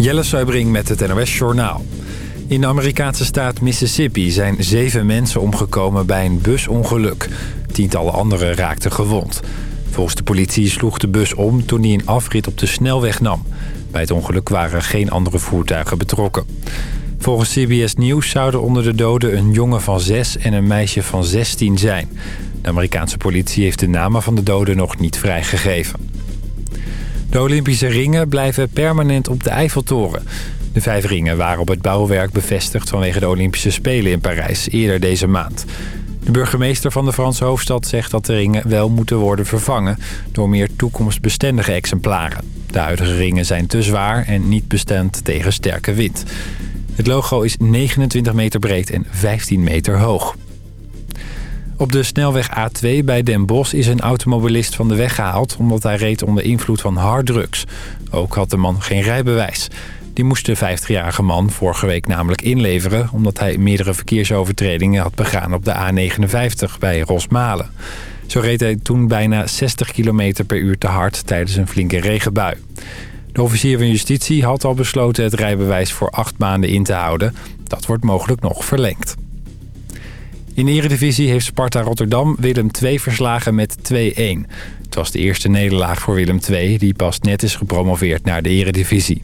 Jelle Suibring met het NOS Journaal. In de Amerikaanse staat Mississippi zijn zeven mensen omgekomen bij een busongeluk. Tientallen anderen raakten gewond. Volgens de politie sloeg de bus om toen hij een afrit op de snelweg nam. Bij het ongeluk waren geen andere voertuigen betrokken. Volgens CBS News zouden onder de doden een jongen van 6 en een meisje van 16 zijn. De Amerikaanse politie heeft de namen van de doden nog niet vrijgegeven. De Olympische ringen blijven permanent op de Eiffeltoren. De vijf ringen waren op het bouwwerk bevestigd vanwege de Olympische Spelen in Parijs eerder deze maand. De burgemeester van de Franse hoofdstad zegt dat de ringen wel moeten worden vervangen door meer toekomstbestendige exemplaren. De huidige ringen zijn te zwaar en niet bestand tegen sterke wind. Het logo is 29 meter breed en 15 meter hoog. Op de snelweg A2 bij Den Bosch is een automobilist van de weg gehaald... omdat hij reed onder invloed van harddrugs. Ook had de man geen rijbewijs. Die moest de 50-jarige man vorige week namelijk inleveren... omdat hij meerdere verkeersovertredingen had begaan op de A59 bij Rosmalen. Zo reed hij toen bijna 60 km per uur te hard tijdens een flinke regenbui. De officier van justitie had al besloten het rijbewijs voor acht maanden in te houden. Dat wordt mogelijk nog verlengd. In de Eredivisie heeft Sparta Rotterdam Willem II verslagen met 2-1. Het was de eerste nederlaag voor Willem II, die pas net is gepromoveerd naar de Eredivisie.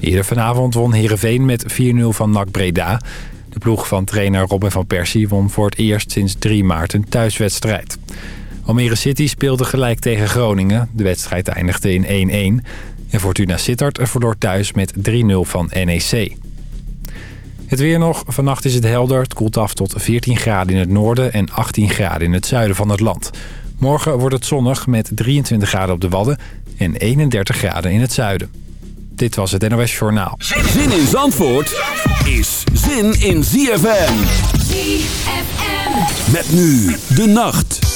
Eerder vanavond won Heerenveen met 4-0 van NAC Breda. De ploeg van trainer Robin van Persie won voor het eerst sinds 3 maart een thuiswedstrijd. Almere City speelde gelijk tegen Groningen. De wedstrijd eindigde in 1-1. En Fortuna Sittard verloor thuis met 3-0 van NEC. Het weer nog. Vannacht is het helder. Het koelt af tot 14 graden in het noorden en 18 graden in het zuiden van het land. Morgen wordt het zonnig met 23 graden op de Wadden en 31 graden in het zuiden. Dit was het NOS Journaal. Zin in Zandvoort is zin in ZFM. ZFM. Met nu de nacht.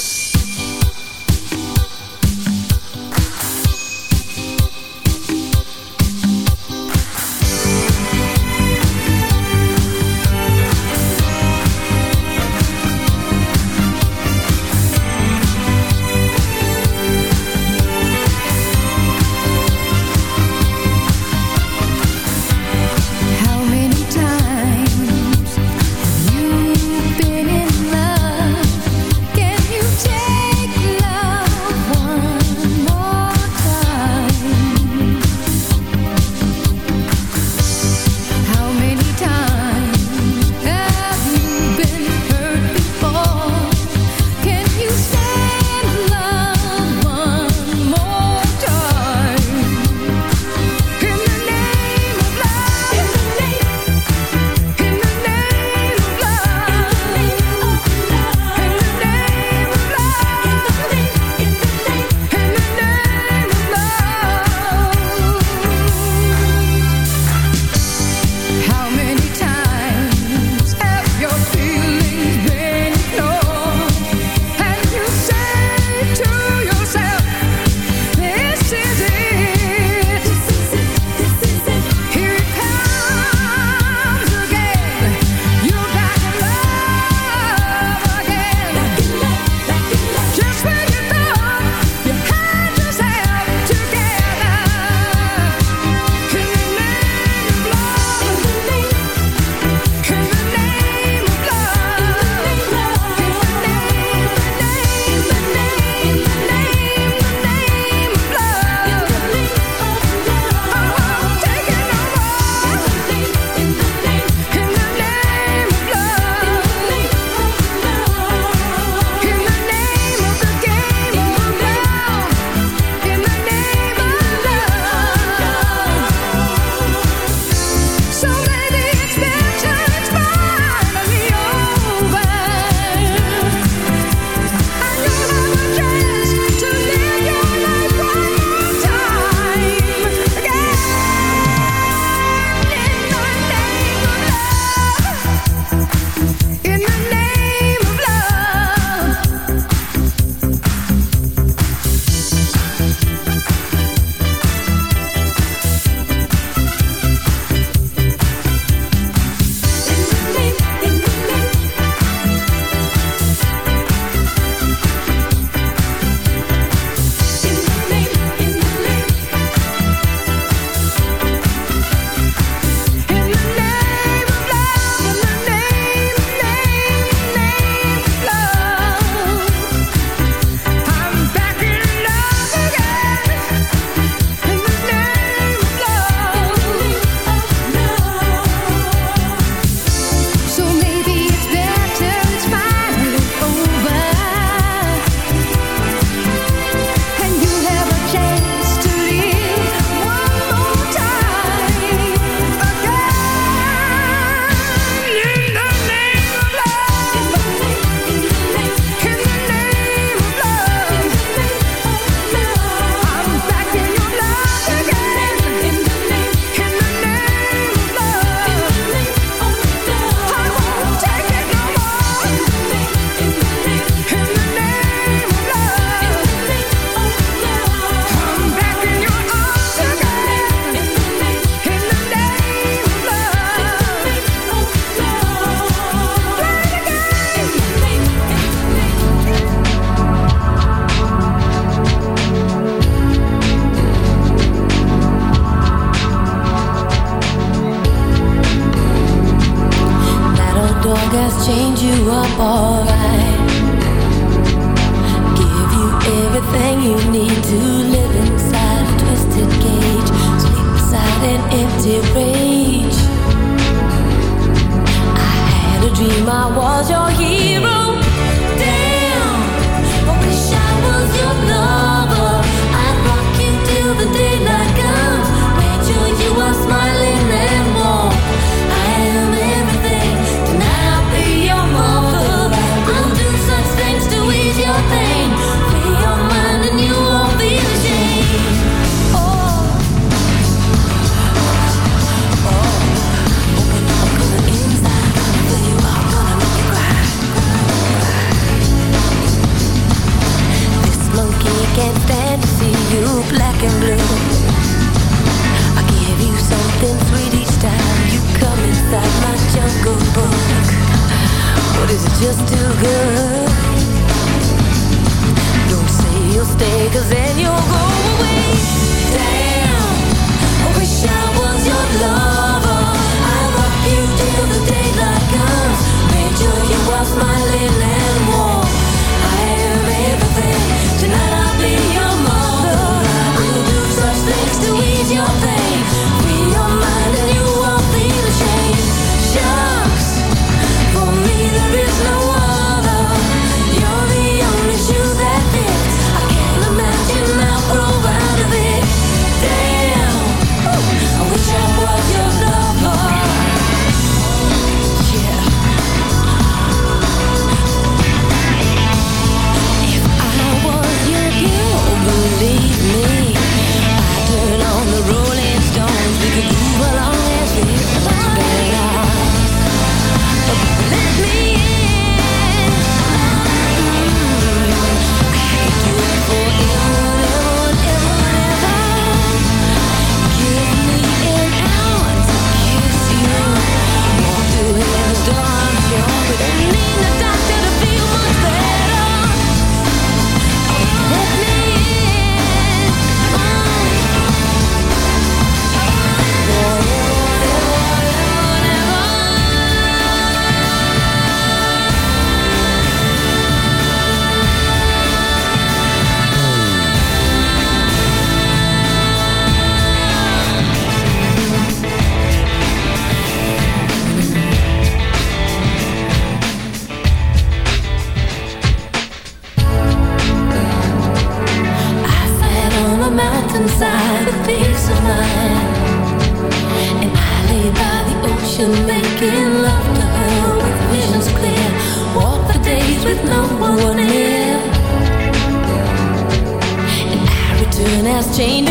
chained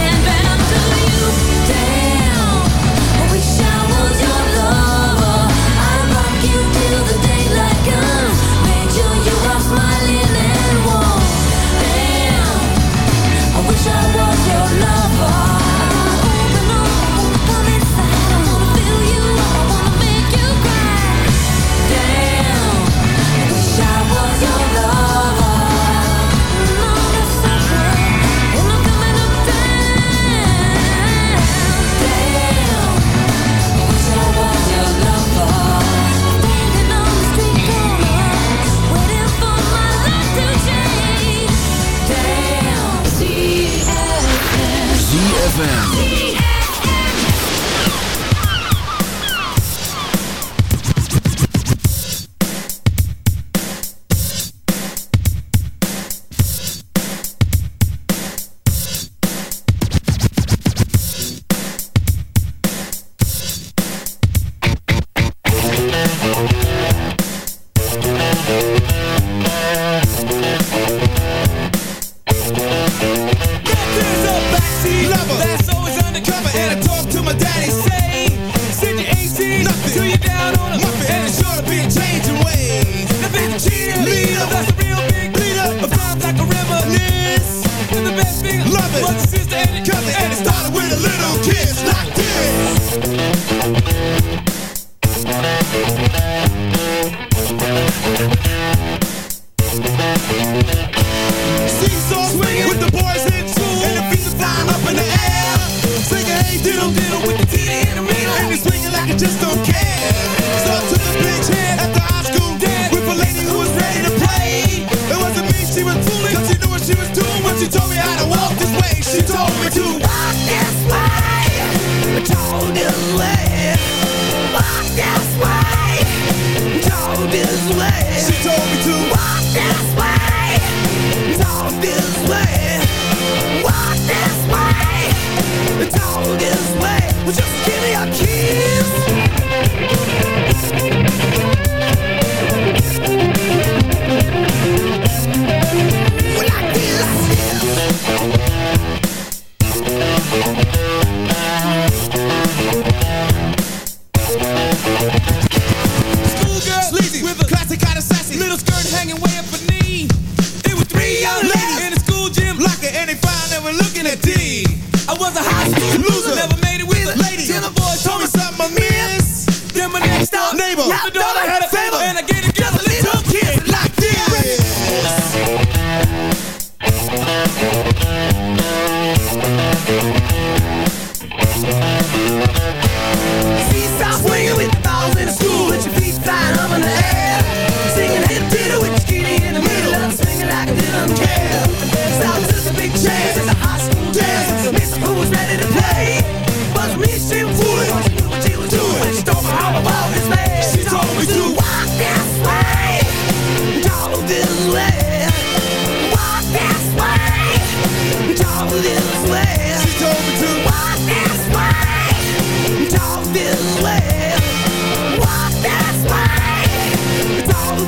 diddle diddle with the titty and the middle, and it's swinging like it just don't care.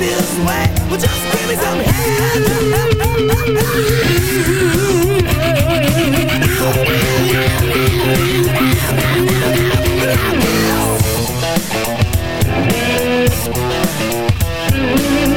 This way. Well, just give me some.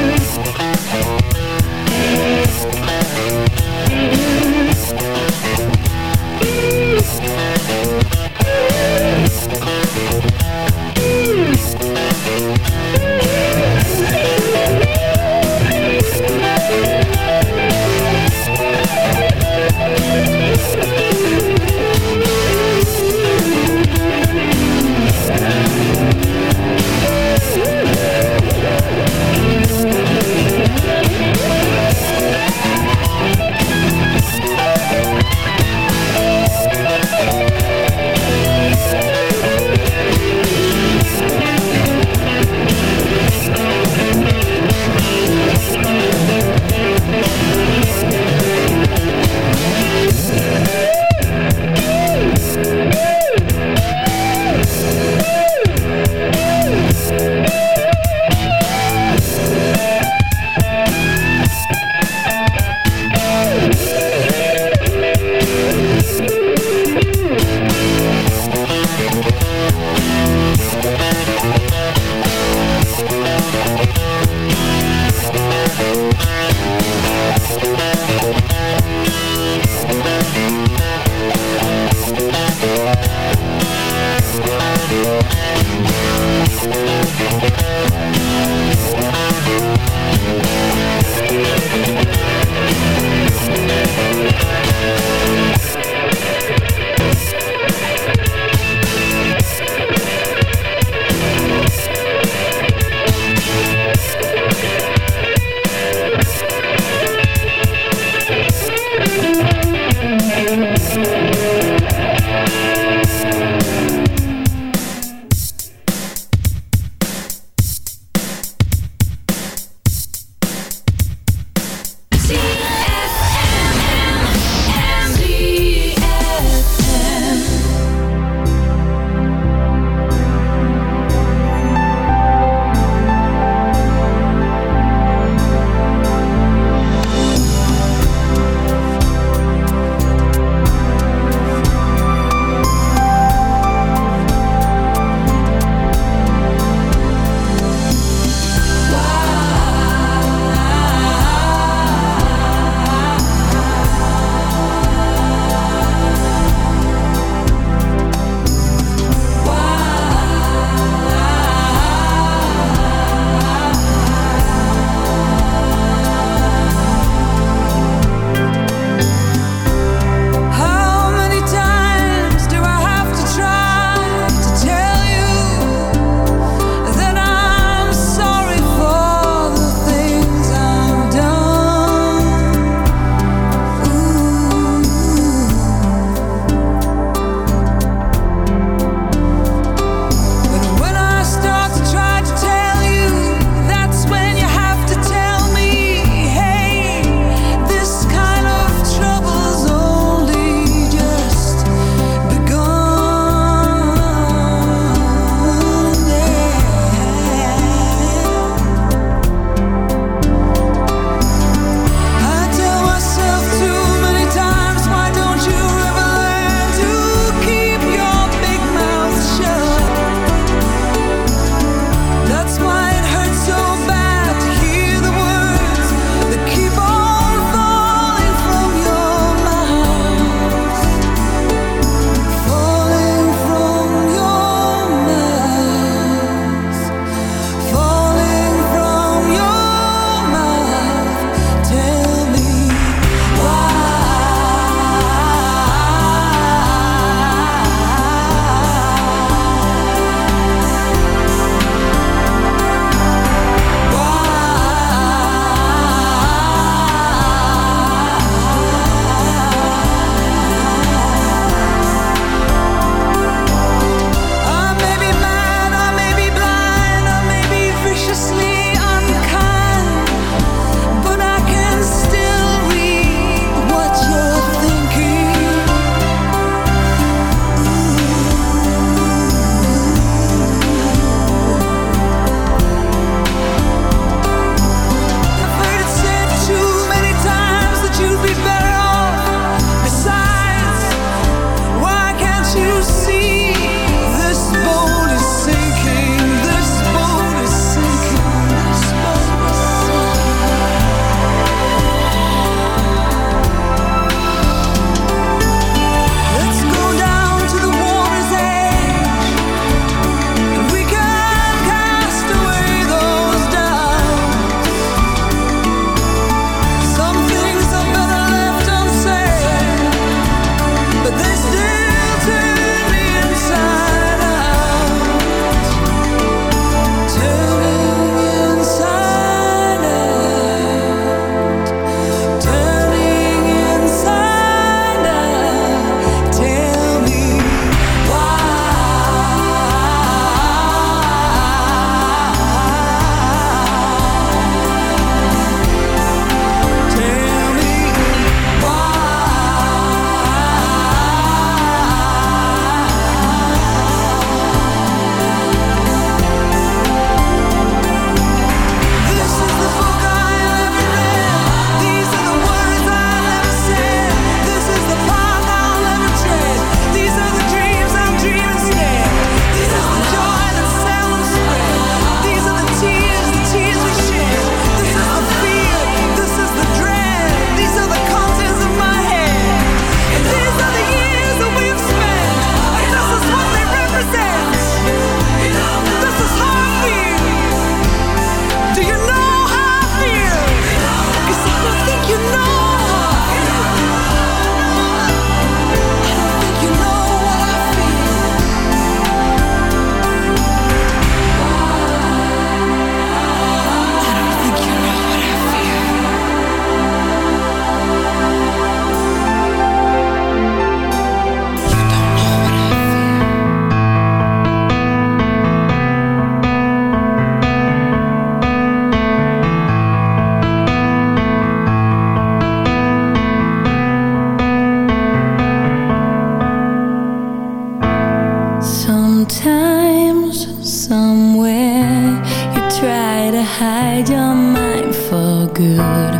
hide your mind for good.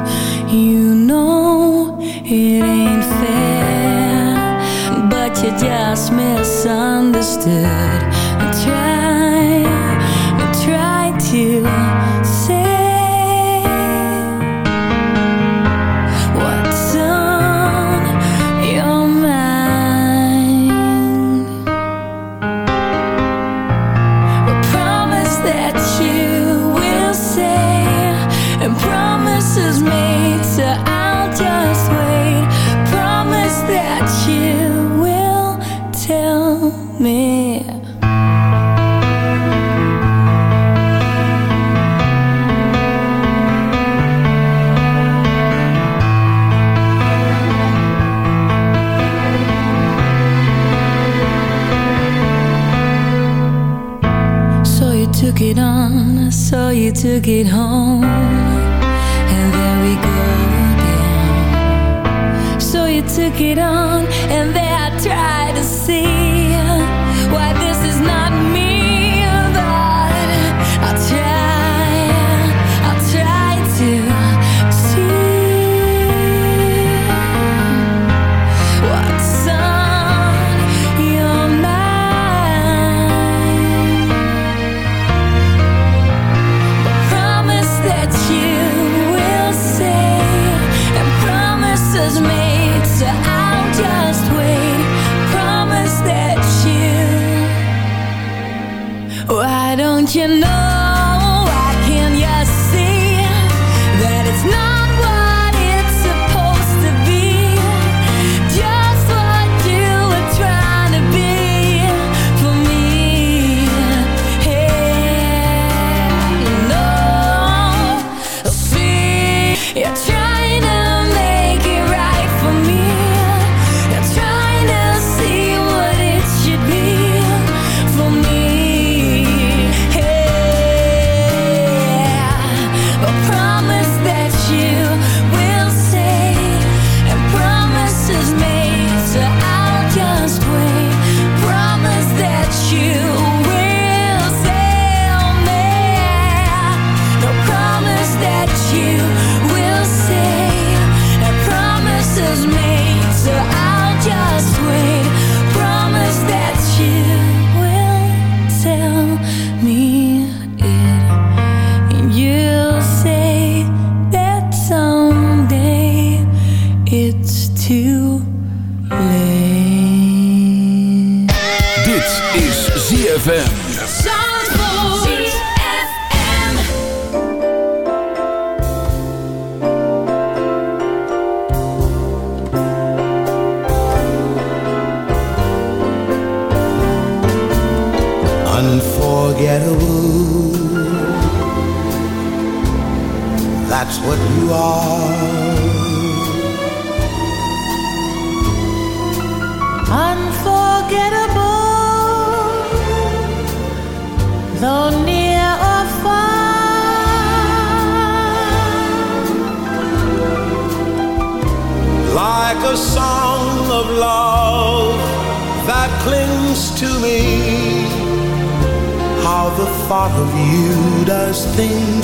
You know it ain't fair But you just misunderstood. I tried Took it home. And there we go again. So you took it on.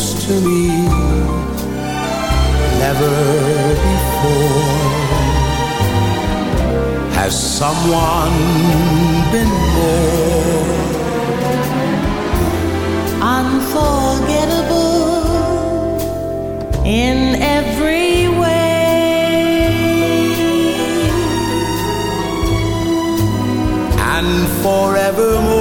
close to me. Never before Has someone been more Unforgettable In every way. And forevermore.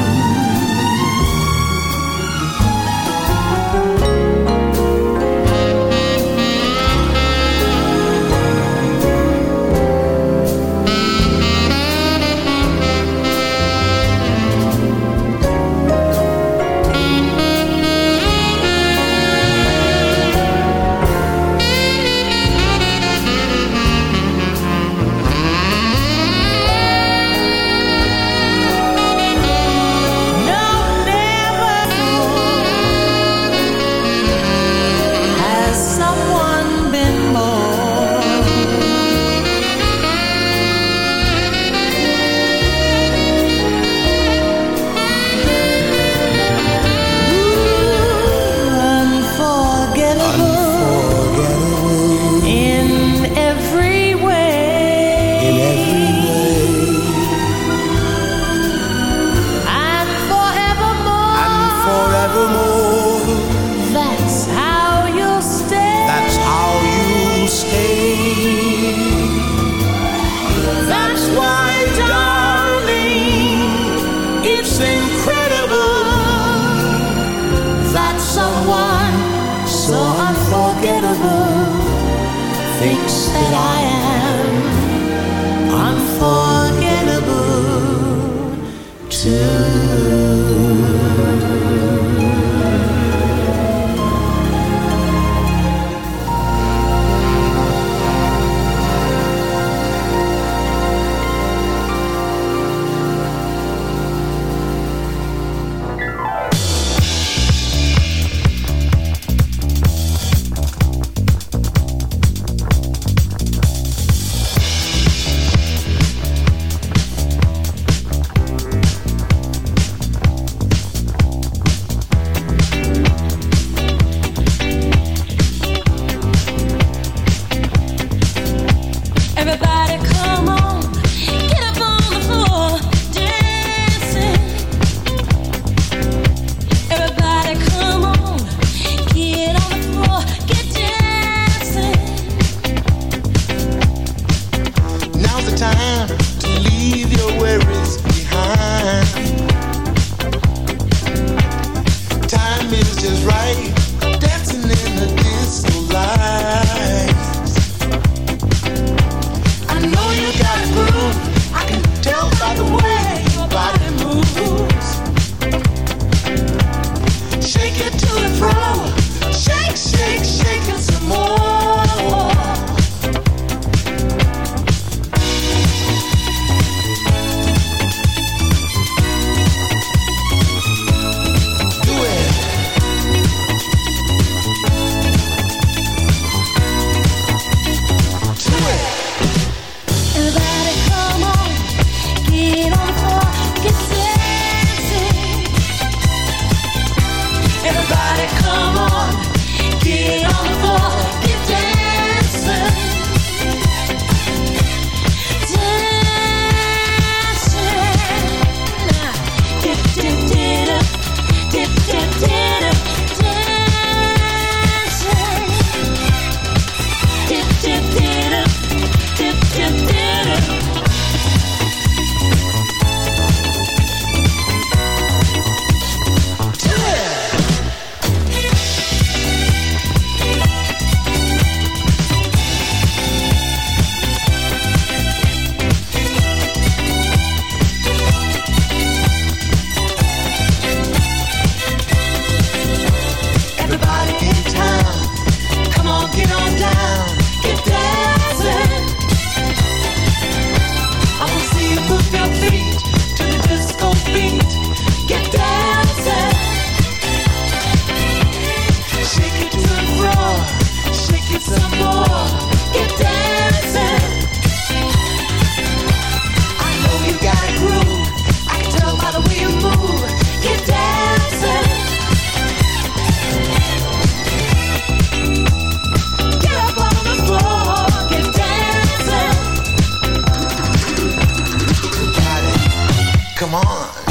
Come on.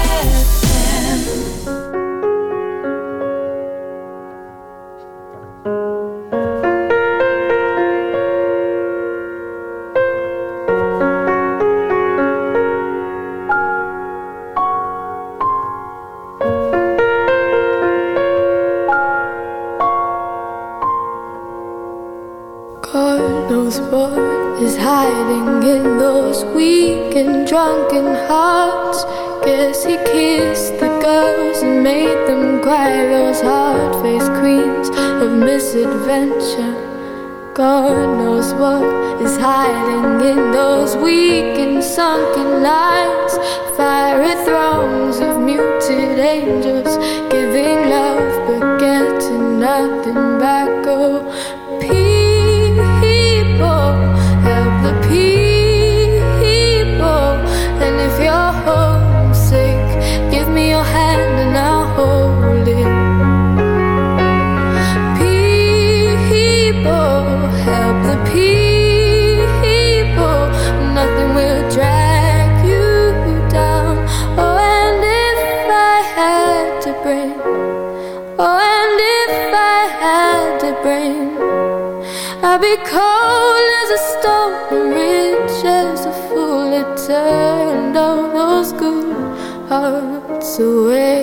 I go. Peace. away.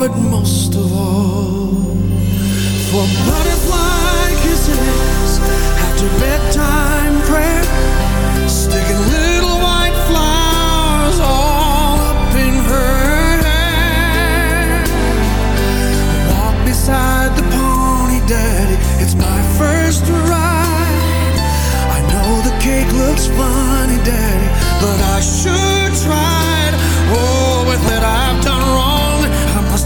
but most of all for butterfly kisses after bedtime.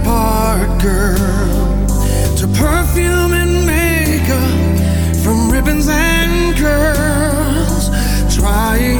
the part girl. To perfume and makeup, from ribbons and curls. Trying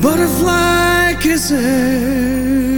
Butterfly kisses.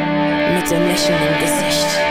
Mit dem Lächeln im Gesicht.